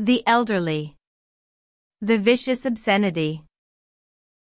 The elderly. The vicious obscenity.